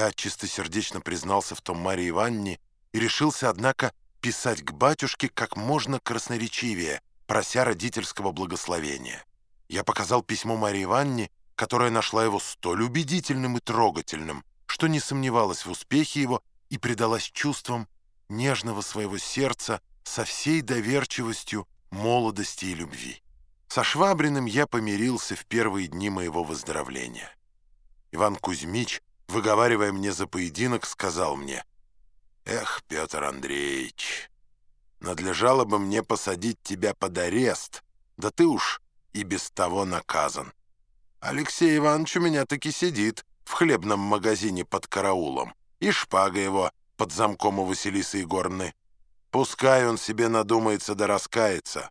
Я чистосердечно признался в том Марии Ивановне и решился, однако, писать к батюшке как можно красноречивее, прося родительского благословения. Я показал письмо Марии Ивановне, которая нашла его столь убедительным и трогательным, что не сомневалась в успехе его и предалась чувствам нежного своего сердца со всей доверчивостью молодости и любви. Со Швабриным я помирился в первые дни моего выздоровления. Иван Кузьмич, выговаривая мне за поединок, сказал мне, «Эх, Петр Андреевич, надлежало бы мне посадить тебя под арест, да ты уж и без того наказан. Алексей Иванович у меня таки сидит в хлебном магазине под караулом, и шпага его под замком у Василисы Егоровны. Пускай он себе надумается да раскается».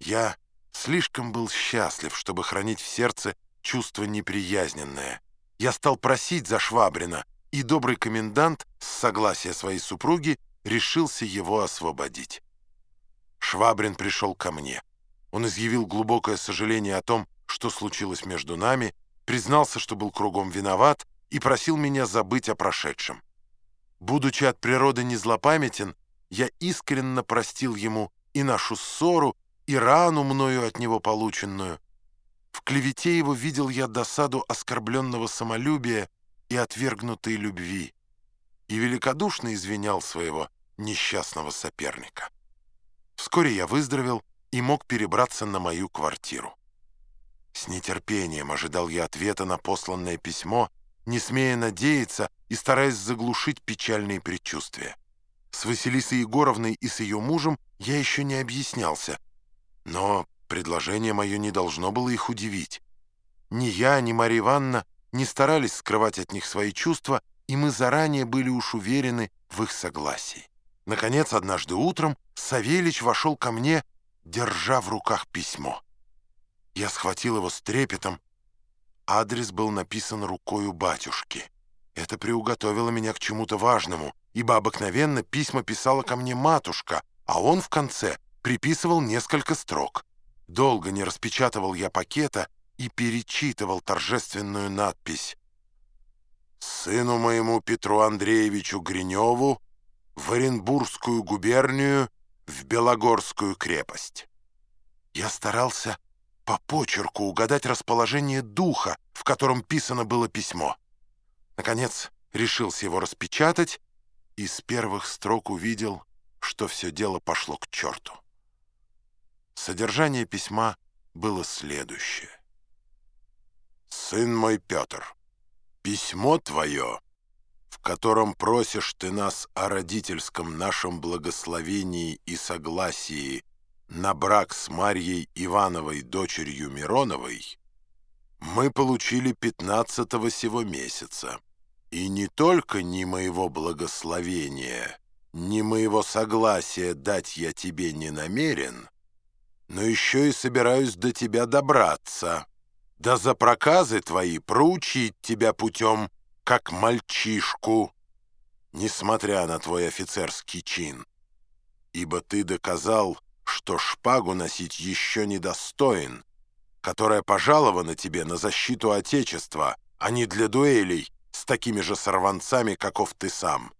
Я слишком был счастлив, чтобы хранить в сердце чувство неприязненное. Я стал просить за Швабрина, и добрый комендант, с согласия своей супруги, решился его освободить. Швабрин пришел ко мне. Он изъявил глубокое сожаление о том, что случилось между нами, признался, что был кругом виноват, и просил меня забыть о прошедшем. Будучи от природы незлопамятен, я искренне простил ему и нашу ссору, и рану мною от него полученную. В клевете его видел я досаду оскорбленного самолюбия и отвергнутой любви, и великодушно извинял своего несчастного соперника. Вскоре я выздоровел и мог перебраться на мою квартиру. С нетерпением ожидал я ответа на посланное письмо, не смея надеяться и стараясь заглушить печальные предчувствия. С Василисой Егоровной и с ее мужем я еще не объяснялся, предложение мое не должно было их удивить. Ни я, ни Марья Ивановна не старались скрывать от них свои чувства, и мы заранее были уж уверены в их согласии. Наконец, однажды утром Савельич вошел ко мне, держа в руках письмо. Я схватил его с трепетом. Адрес был написан рукою батюшки. Это приуготовило меня к чему-то важному, ибо обыкновенно письма писала ко мне матушка, а он в конце приписывал несколько строк. Долго не распечатывал я пакета и перечитывал торжественную надпись «Сыну моему Петру Андреевичу Гриневу в Оренбургскую губернию в Белогорскую крепость». Я старался по почерку угадать расположение духа, в котором писано было письмо. Наконец, решился его распечатать и с первых строк увидел, что все дело пошло к черту. Содержание письма было следующее. «Сын мой Петр, письмо твое, в котором просишь ты нас о родительском нашем благословении и согласии на брак с Марьей Ивановой, дочерью Мироновой, мы получили пятнадцатого сего месяца. И не только ни моего благословения, ни моего согласия дать я тебе не намерен, но еще и собираюсь до тебя добраться, да за проказы твои проучить тебя путем, как мальчишку, несмотря на твой офицерский чин. Ибо ты доказал, что шпагу носить еще недостоин, которая пожалована тебе на защиту Отечества, а не для дуэлей, с такими же сорванцами, каков ты сам.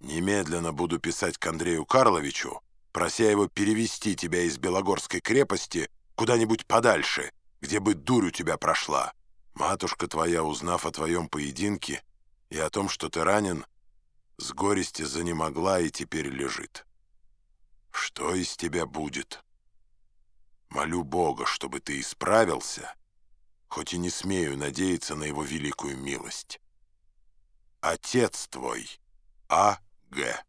Немедленно буду писать к Андрею Карловичу, прося его перевести тебя из Белогорской крепости куда-нибудь подальше, где бы дурь у тебя прошла. Матушка твоя, узнав о твоем поединке и о том, что ты ранен, с горести занемогла и теперь лежит. Что из тебя будет? Молю Бога, чтобы ты исправился, хоть и не смею надеяться на его великую милость. Отец твой, А. Г.